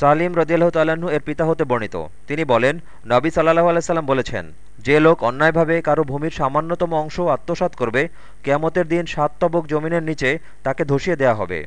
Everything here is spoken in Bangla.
সালিম রদিয়াল্লাহ তাল্লাহ্ন এর পিতা হতে বর্ণিত। তিনি বলেন, নবী সাল্লাহ আলাইসাল্লাম বলেছেন, যে লোক অন্যায়ভাবে কারও ভূমির সামান্যতম অংশ আত্মসাত করবে, কেয়ামতের দিন সাত তবক জমিনের নিচে তাকে ধসিয়ে দেয়া হবে।